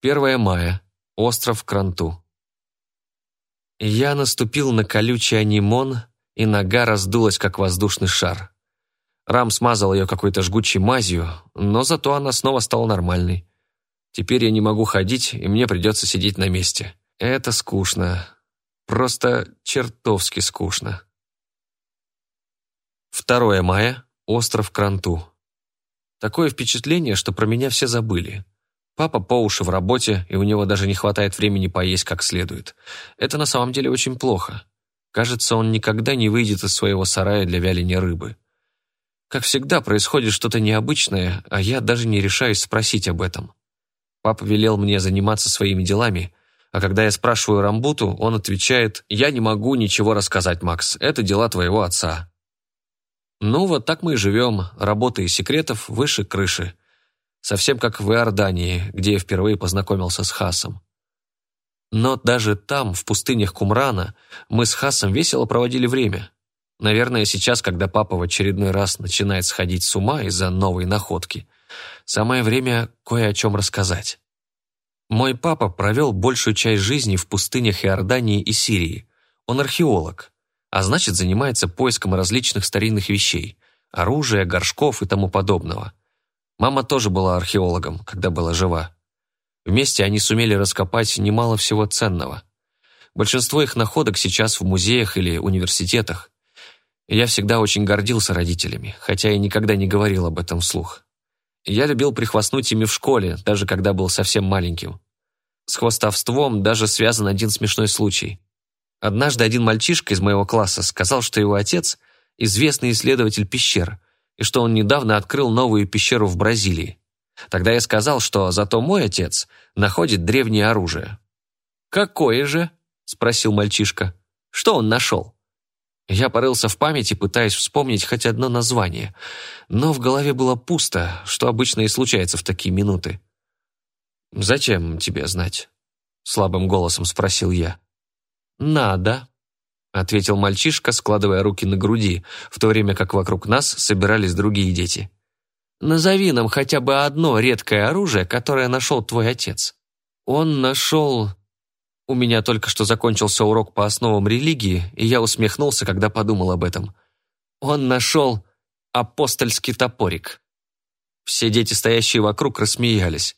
1 мая. Остров Кранту. Я наступил на колючий анимон, и нога раздулась, как воздушный шар. Рам смазал ее какой-то жгучей мазью, но зато она снова стала нормальной. Теперь я не могу ходить, и мне придется сидеть на месте. Это скучно. Просто чертовски скучно. 2 мая. Остров Кранту. Такое впечатление, что про меня все забыли. Папа по уши в работе, и у него даже не хватает времени поесть как следует. Это на самом деле очень плохо. Кажется, он никогда не выйдет из своего сарая для вяления рыбы. Как всегда, происходит что-то необычное, а я даже не решаюсь спросить об этом. Папа велел мне заниматься своими делами, а когда я спрашиваю Рамбуту, он отвечает, «Я не могу ничего рассказать, Макс, это дела твоего отца». Ну, вот так мы и живем, работая секретов выше крыши. Совсем как в Иордании, где я впервые познакомился с Хасом. Но даже там, в пустынях Кумрана, мы с Хасом весело проводили время. Наверное, сейчас, когда папа в очередной раз начинает сходить с ума из-за новой находки, самое время кое о чем рассказать. Мой папа провел большую часть жизни в пустынях Иордании и Сирии. Он археолог, а значит, занимается поиском различных старинных вещей, оружия, горшков и тому подобного. Мама тоже была археологом, когда была жива. Вместе они сумели раскопать немало всего ценного. Большинство их находок сейчас в музеях или университетах. Я всегда очень гордился родителями, хотя и никогда не говорил об этом вслух. Я любил прихвастнуть ими в школе, даже когда был совсем маленьким. С хвостовством даже связан один смешной случай. Однажды один мальчишка из моего класса сказал, что его отец – известный исследователь пещер, и что он недавно открыл новую пещеру в Бразилии. Тогда я сказал, что зато мой отец находит древнее оружие. «Какое же?» – спросил мальчишка. «Что он нашел?» Я порылся в памяти, пытаясь вспомнить хоть одно название, но в голове было пусто, что обычно и случается в такие минуты. «Зачем тебе знать?» – слабым голосом спросил я. «Надо», – ответил мальчишка, складывая руки на груди, в то время как вокруг нас собирались другие дети. «Назови нам хотя бы одно редкое оружие, которое нашел твой отец». «Он нашел...» У меня только что закончился урок по основам религии, и я усмехнулся, когда подумал об этом. Он нашел апостольский топорик. Все дети, стоящие вокруг, рассмеялись.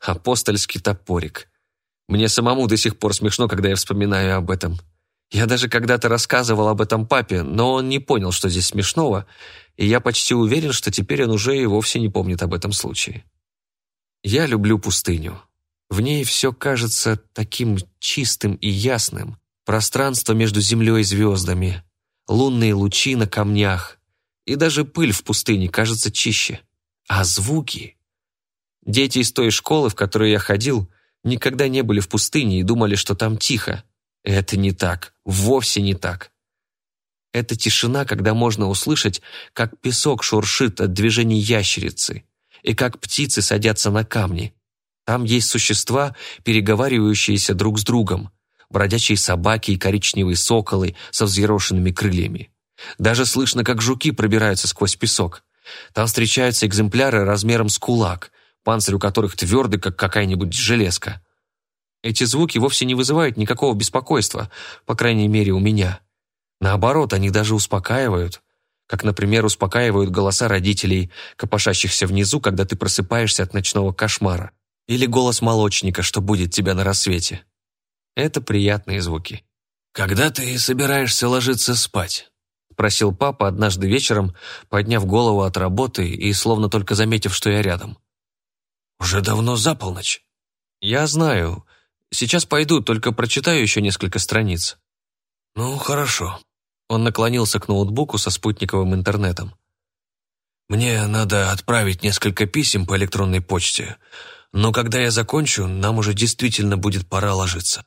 Апостольский топорик. Мне самому до сих пор смешно, когда я вспоминаю об этом. Я даже когда-то рассказывал об этом папе, но он не понял, что здесь смешного, и я почти уверен, что теперь он уже и вовсе не помнит об этом случае. Я люблю пустыню. В ней все кажется таким чистым и ясным. Пространство между землей и звездами, лунные лучи на камнях, и даже пыль в пустыне кажется чище. А звуки... Дети из той школы, в которую я ходил, никогда не были в пустыне и думали, что там тихо. Это не так, вовсе не так. Это тишина, когда можно услышать, как песок шуршит от движений ящерицы, и как птицы садятся на камни, там есть существа, переговаривающиеся друг с другом, бродячие собаки и коричневые соколы со взъерошенными крыльями. Даже слышно, как жуки пробираются сквозь песок. Там встречаются экземпляры размером с кулак, панцирь у которых твердый, как какая-нибудь железка. Эти звуки вовсе не вызывают никакого беспокойства, по крайней мере, у меня. Наоборот, они даже успокаивают. Как, например, успокаивают голоса родителей, копошащихся внизу, когда ты просыпаешься от ночного кошмара. Или голос молочника, что будет тебя на рассвете. Это приятные звуки. «Когда ты собираешься ложиться спать?» — просил папа однажды вечером, подняв голову от работы и словно только заметив, что я рядом. «Уже давно за полночь». «Я знаю. Сейчас пойду, только прочитаю еще несколько страниц». «Ну, хорошо». Он наклонился к ноутбуку со спутниковым интернетом. «Мне надо отправить несколько писем по электронной почте, но когда я закончу, нам уже действительно будет пора ложиться.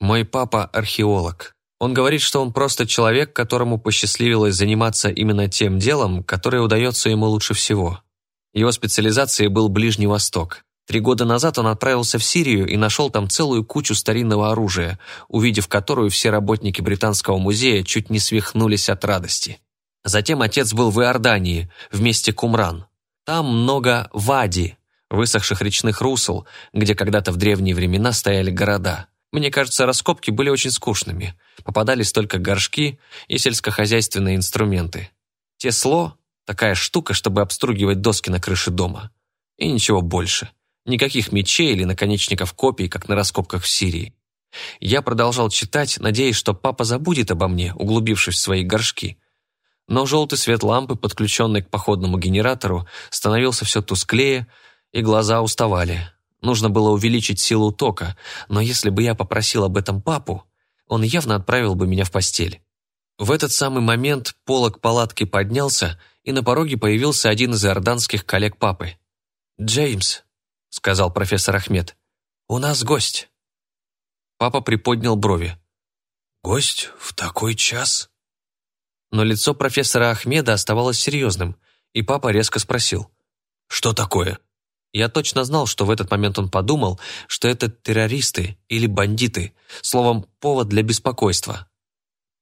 Мой папа – археолог. Он говорит, что он просто человек, которому посчастливилось заниматься именно тем делом, которое удается ему лучше всего. Его специализацией был Ближний Восток. Три года назад он отправился в Сирию и нашел там целую кучу старинного оружия, увидев которую все работники Британского музея чуть не свихнулись от радости. Затем отец был в Иордании, в месте Кумран. Там много вади, высохших речных русел, где когда-то в древние времена стояли города. Мне кажется, раскопки были очень скучными. Попадались только горшки и сельскохозяйственные инструменты. Тесло – такая штука, чтобы обстругивать доски на крыше дома. И ничего больше. Никаких мечей или наконечников копий, как на раскопках в Сирии. Я продолжал читать, надеясь, что папа забудет обо мне, углубившись в свои горшки. Но желтый свет лампы, подключенный к походному генератору, становился все тусклее, и глаза уставали. Нужно было увеличить силу тока, но если бы я попросил об этом папу, он явно отправил бы меня в постель. В этот самый момент полог палатки поднялся, и на пороге появился один из иорданских коллег папы. «Джеймс», — сказал профессор Ахмед, — «у нас гость». Папа приподнял брови. «Гость в такой час?» Но лицо профессора Ахмеда оставалось серьезным, и папа резко спросил. «Что такое?» Я точно знал, что в этот момент он подумал, что это террористы или бандиты, словом, повод для беспокойства.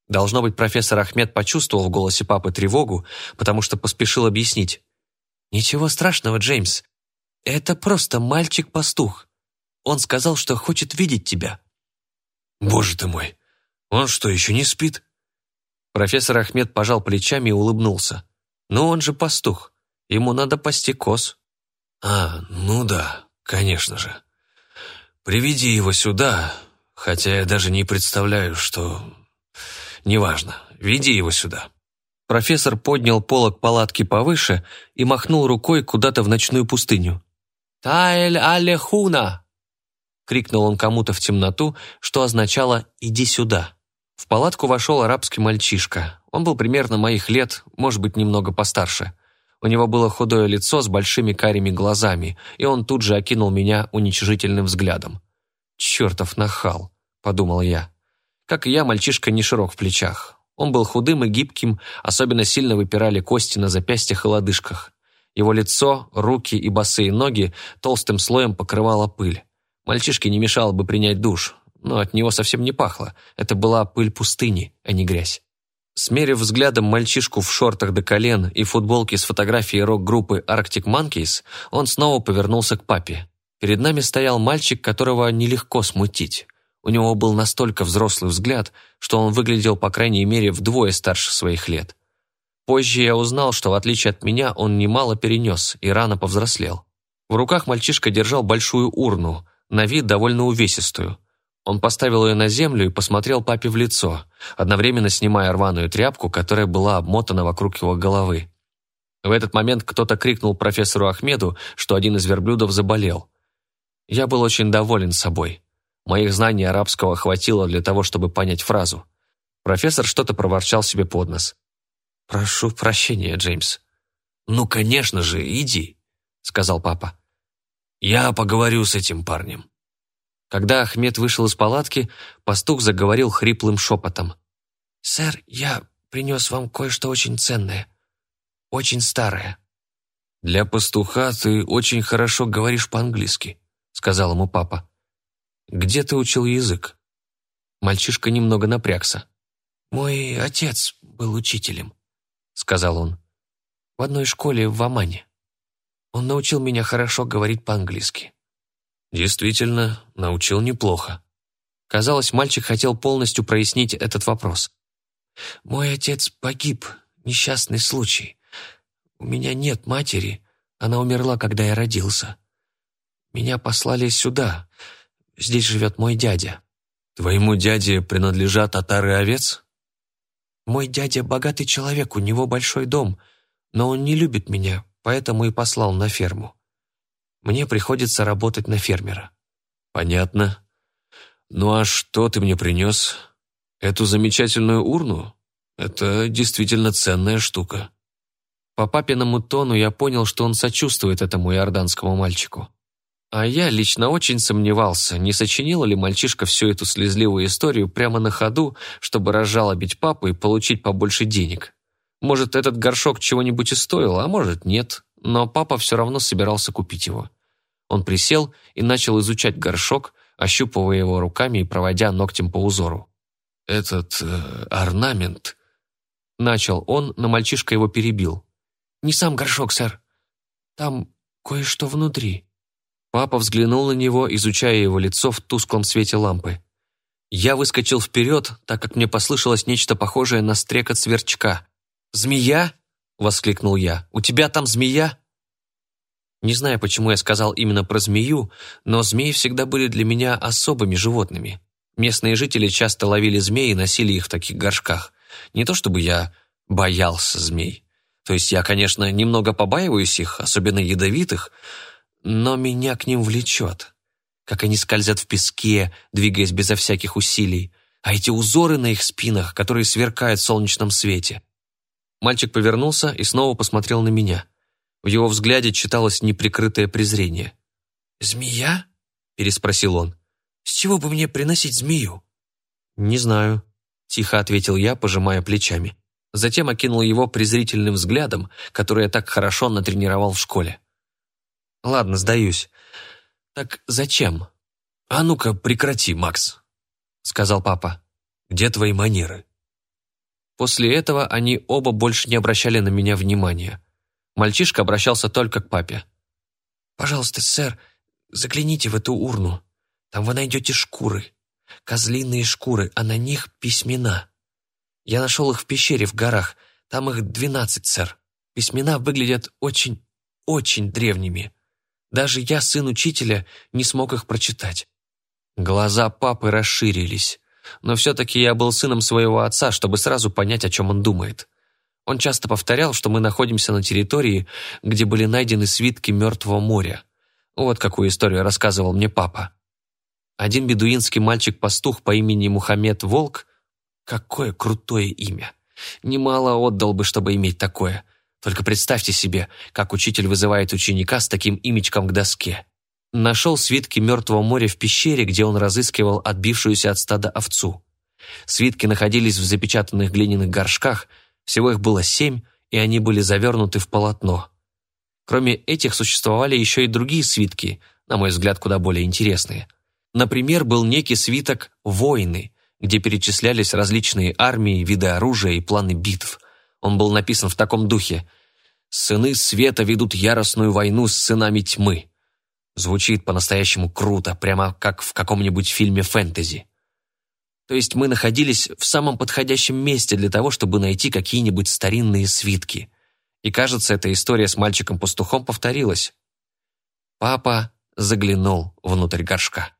Должно быть, профессор Ахмед почувствовал в голосе папы тревогу, потому что поспешил объяснить. «Ничего страшного, Джеймс. Это просто мальчик-пастух. Он сказал, что хочет видеть тебя. «Боже ты мой! Он что, еще не спит?» Профессор Ахмед пожал плечами и улыбнулся. «Ну, он же пастух. Ему надо пасти коз». «А, ну да, конечно же. Приведи его сюда, хотя я даже не представляю, что... Неважно, веди его сюда». Профессор поднял полог палатки повыше и махнул рукой куда-то в ночную пустыню. «Таэль алехуна!» крикнул он кому-то в темноту, что означало «иди сюда». В палатку вошел арабский мальчишка. Он был примерно моих лет, может быть, немного постарше. У него было худое лицо с большими карими глазами, и он тут же окинул меня уничижительным взглядом. «Чертов нахал», — подумал я. Как и я, мальчишка не широк в плечах. Он был худым и гибким, особенно сильно выпирали кости на запястьях и лодыжках. Его лицо, руки и босые ноги толстым слоем покрывала пыль. Мальчишке не мешало бы принять душ, но от него совсем не пахло. Это была пыль пустыни, а не грязь. Смерив взглядом мальчишку в шортах до колен и футболке с фотографией рок-группы Arctic Monkeys, он снова повернулся к папе. Перед нами стоял мальчик, которого нелегко смутить. У него был настолько взрослый взгляд, что он выглядел, по крайней мере, вдвое старше своих лет. Позже я узнал, что в отличие от меня он немало перенес и рано повзрослел. В руках мальчишка держал большую урну, на вид довольно увесистую. Он поставил ее на землю и посмотрел папе в лицо, одновременно снимая рваную тряпку, которая была обмотана вокруг его головы. В этот момент кто-то крикнул профессору Ахмеду, что один из верблюдов заболел. Я был очень доволен собой. Моих знаний арабского хватило для того, чтобы понять фразу. Профессор что-то проворчал себе под нос. «Прошу прощения, Джеймс». «Ну, конечно же, иди», — сказал папа. Я поговорю с этим парнем». Когда Ахмед вышел из палатки, пастух заговорил хриплым шепотом. «Сэр, я принес вам кое-что очень ценное, очень старое». «Для пастуха ты очень хорошо говоришь по-английски», — сказал ему папа. «Где ты учил язык?» Мальчишка немного напрягся. «Мой отец был учителем», — сказал он. «В одной школе в Омане. Он научил меня хорошо говорить по-английски». «Действительно, научил неплохо». Казалось, мальчик хотел полностью прояснить этот вопрос. «Мой отец погиб, несчастный случай. У меня нет матери, она умерла, когда я родился. Меня послали сюда, здесь живет мой дядя». «Твоему дяде принадлежат отары овец?» «Мой дядя богатый человек, у него большой дом, но он не любит меня, поэтому и послал на ферму. Мне приходится работать на фермера». «Понятно. Ну а что ты мне принес? Эту замечательную урну? Это действительно ценная штука». По папиному тону я понял, что он сочувствует этому иорданскому мальчику. А я лично очень сомневался, не сочинил ли мальчишка всю эту слезливую историю прямо на ходу, чтобы разжалобить папу и получить побольше денег. Может, этот горшок чего-нибудь и стоил, а может, нет. Но папа все равно собирался купить его. Он присел и начал изучать горшок, ощупывая его руками и проводя ногтем по узору. «Этот э, орнамент...» Начал он, но мальчишка его перебил. «Не сам горшок, сэр. Там кое-что внутри». Папа взглянул на него, изучая его лицо в тусклом свете лампы. Я выскочил вперед, так как мне послышалось нечто похожее на стрекот сверчка. «Змея?» — воскликнул я. «У тебя там змея?» Не знаю, почему я сказал именно про змею, но змеи всегда были для меня особыми животными. Местные жители часто ловили змей и носили их в таких горшках. Не то чтобы я боялся змей. То есть я, конечно, немного побаиваюсь их, особенно ядовитых, но меня к ним влечет. Как они скользят в песке, двигаясь безо всяких усилий, а эти узоры на их спинах, которые сверкают в солнечном свете. Мальчик повернулся и снова посмотрел на меня. В его взгляде читалось неприкрытое презрение. «Змея?» – переспросил он. «С чего бы мне приносить змею?» «Не знаю», – тихо ответил я, пожимая плечами. Затем окинул его презрительным взглядом, который я так хорошо натренировал в школе. «Ладно, сдаюсь. Так зачем?» «А ну-ка, прекрати, Макс», — сказал папа. «Где твои манеры?» После этого они оба больше не обращали на меня внимания. Мальчишка обращался только к папе. «Пожалуйста, сэр, загляните в эту урну. Там вы найдете шкуры. Козлиные шкуры, а на них письмена. Я нашел их в пещере в горах. Там их двенадцать, сэр. Письмена выглядят очень, очень древними. Даже я, сын учителя, не смог их прочитать. Глаза папы расширились. Но все-таки я был сыном своего отца, чтобы сразу понять, о чем он думает. Он часто повторял, что мы находимся на территории, где были найдены свитки Мертвого моря. Вот какую историю рассказывал мне папа. Один бедуинский мальчик-пастух по имени Мухаммед Волк, какое крутое имя, немало отдал бы, чтобы иметь такое – только представьте себе, как учитель вызывает ученика с таким имечком к доске. Нашел свитки Мертвого моря в пещере, где он разыскивал отбившуюся от стада овцу. Свитки находились в запечатанных глиняных горшках, всего их было семь, и они были завернуты в полотно. Кроме этих существовали еще и другие свитки, на мой взгляд, куда более интересные. Например, был некий свиток «Войны», где перечислялись различные армии, виды оружия и планы битв – он был написан в таком духе. «Сыны света ведут яростную войну с сынами тьмы». Звучит по-настоящему круто, прямо как в каком-нибудь фильме фэнтези. То есть мы находились в самом подходящем месте для того, чтобы найти какие-нибудь старинные свитки. И кажется, эта история с мальчиком-пастухом повторилась. Папа заглянул внутрь горшка.